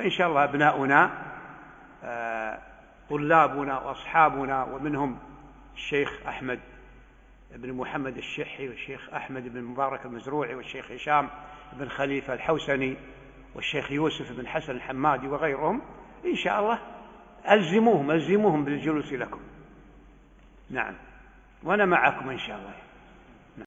وإن شاء الله أبناؤنا آه، طلابنا وأصحابنا ومنهم الشيخ أحمد بن محمد الشحي والشيخ أحمد بن مبارك المزروعي والشيخ هشام بن خليفة الحوسني والشيخ يوسف بن حسن الحمادي وغيرهم. إن شاء الله ألزموهم ألزموهم بالجلوس لكم. نعم. وأنا معكم إن شاء الله.